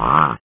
啊，